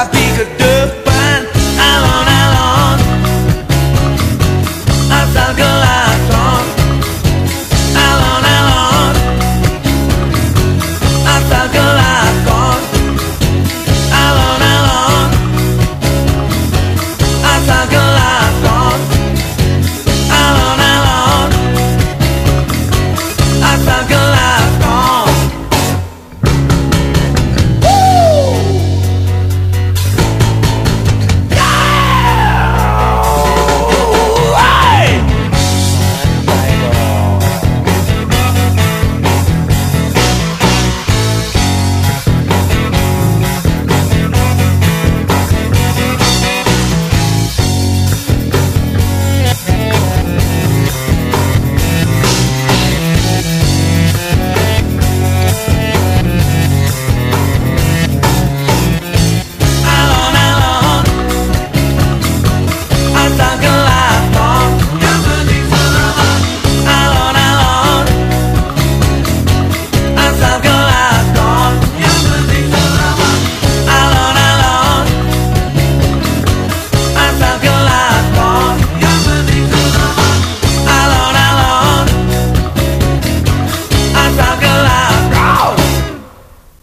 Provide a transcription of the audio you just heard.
tapi ke depan. Alon-alon asal alon-alon asal alon-alon asal